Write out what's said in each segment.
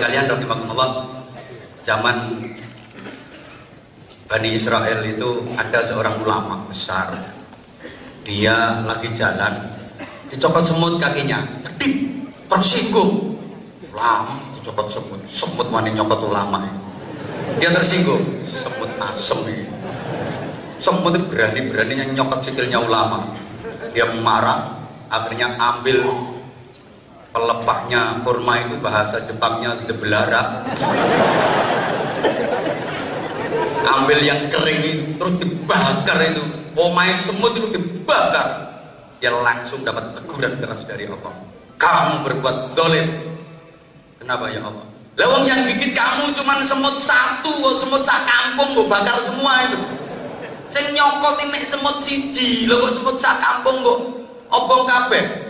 sekalian rahimakumullah, zaman Bani Israel itu ada seorang ulama besar. Dia lagi jalan, dicopot semut kakinya, cedik, tersinggung. Lama dicopot semut, semut mana nyopot ulama. Dia tersinggung, semut asem ini. Semut berani-beraninya nyopot sikilnya ulama. Dia marah, akhirnya ambil pelepahnya kurma itu bahasa Jepangnya debelara ambil yang kering terus dibakar itu. Omai semut itu dibakar. Dia langsung dapat teguran keras dari Allah. Kamu berbuat dolim. Kenapa ya Allah? Lawang yang gigit kamu cuma semut satu semut sak kampung kok bakar semua itu? Saya nyokot ini semut siji lo kok semut sak kampung kok obong kabeh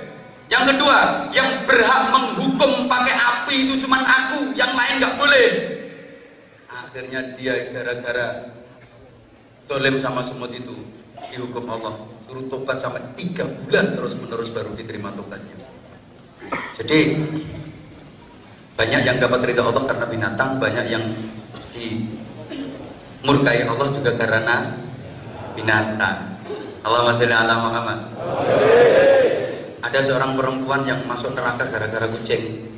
yang kedua, yang berhak menghukum pakai api itu cuma aku, yang lain nggak boleh. Akhirnya dia gara-gara dolim sama semut itu dihukum Allah suruh tobat sampai tiga bulan terus menerus baru diterima tobatnya. Jadi banyak yang dapat ridha Allah karena binatang, banyak yang dimurkai Allah juga karena binatang. Allah masih ala Muhammad ada seorang perempuan yang masuk neraka gara-gara kucing.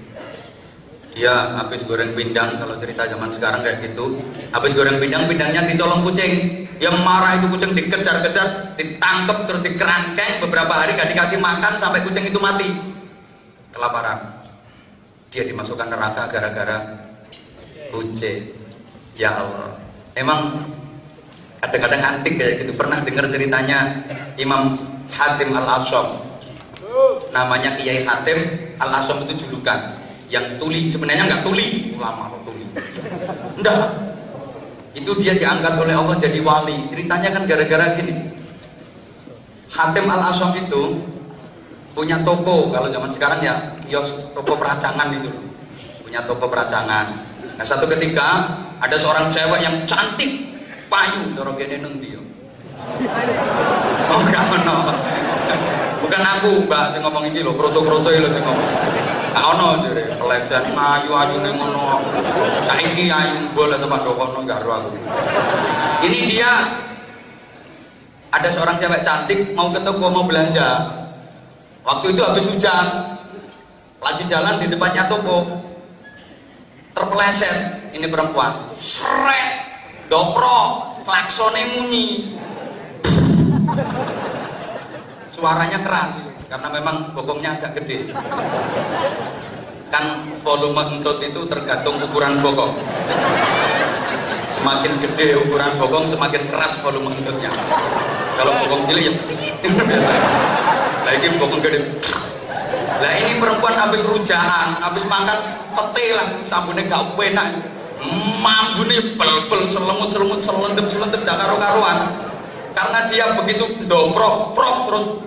Dia habis goreng pindang kalau cerita zaman sekarang kayak gitu. Habis goreng pindang pindangnya ditolong kucing. Dia marah itu kucing dikejar-kejar ditangkap terus dikerangkeng. Beberapa hari gak dikasih makan sampai kucing itu mati. Kelaparan. Dia dimasukkan neraka gara-gara kucing. Ya Allah. Emang kadang-kadang antik kayak gitu. Pernah dengar ceritanya Imam Hatim Al-Asyam namanya Kiai Hatim Al Asom itu julukan. Yang tuli sebenarnya nggak tuli. Ulama kok tuli. Enggak itu dia diangkat oleh Allah jadi wali. Ceritanya kan gara-gara gini. Hatim Al Asom itu punya toko. Kalau zaman sekarang ya kios toko peracangan itu. Punya toko peracangan nah satu ketika ada seorang cewek yang cantik payu. Dorong gini neng dia bukan aku mbak yang ngomong ini loh kroco-kroco itu sing ngomong. Gak ono jare pelecehan ayu-ayu ning ngono. Saiki ayu boleh teman dokono gak aku. Ini dia. Ada seorang cewek cantik mau ke toko mau belanja. Waktu itu habis hujan. Lagi jalan di depannya toko. Terpeleset. Ini perempuan. Srek. Doprok klaksone munyi suaranya keras karena memang bokongnya agak gede. Kan volume entut itu tergantung ukuran bokong. Semakin gede ukuran bokong semakin keras volume entutnya. Kalau bokong cilik ya lagi bokong gede. Lah ini perempuan habis rujaan habis makan pete lah sabunnya gak enak. Mambune bel-bel selemut selemut selendep selendep dak karo-karuan karena dia begitu domprok prok terus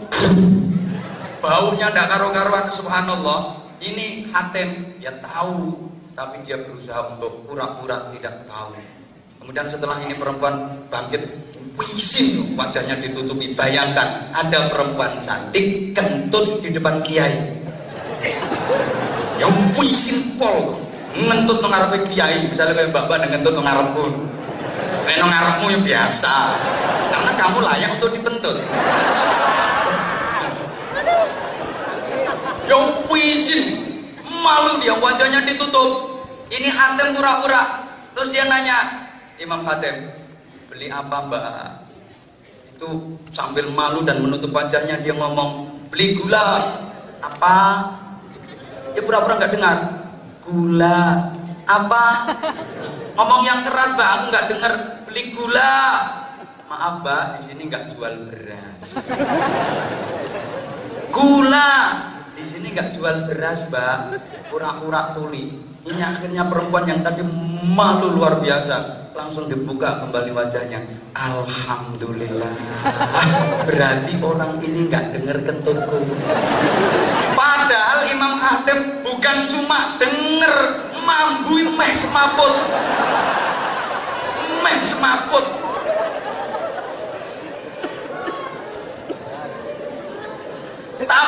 baunya tidak karu-karuan subhanallah. Ini hatem ya tahu tapi dia berusaha untuk pura-pura tidak tahu. Kemudian setelah ini perempuan bangkit wisin wajahnya ditutupi. Bayangkan ada perempuan cantik kentut di depan kiai. Yang wisin pol. Ngentut mengarep kiai misalnya kayak bapak dengan ngentut pun ngarepmu ya biasa. Karena kamu layak untuk dibentut ya izin. Malu dia wajahnya ditutup. Ini Hatem pura-pura terus dia nanya Imam Hatem beli apa mbak? Itu sambil malu dan menutup wajahnya dia ngomong beli gula. Apa? Dia pura-pura nggak dengar. Gula. Apa? Ngomong yang keras mbak. Aku nggak dengar beli gula. Maaf mbak. Di sini nggak jual beras. Gula nggak jual beras mbak. Pura-pura tuli. Ini akhirnya perempuan yang tadi malu luar biasa. Langsung dibuka kembali wajahnya. Alhamdulillah. Berarti orang ini nggak dengar kentutku. Padahal Imam Hatim bukan cuma denger mambu meh semaput. Meh semaput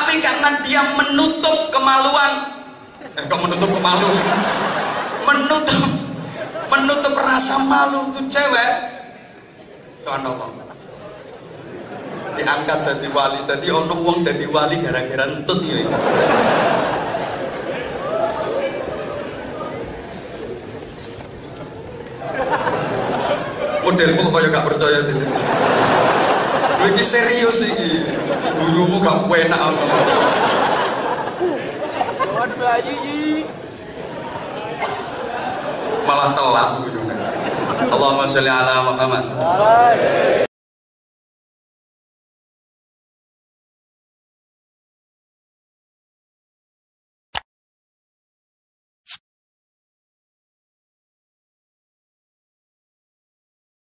tapi karena dia menutup kemaluan. Eh kok menutup kemaluan menutup menutup rasa malu tuh cewek. Subhanallah diangkat dari wali tadi ono wong dari wali gara-gara entut ya. Modelmu kok gak percaya ini serius ini gurumu gak enak malah telat Allahumma sholli ala Muhammad